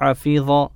حفيظا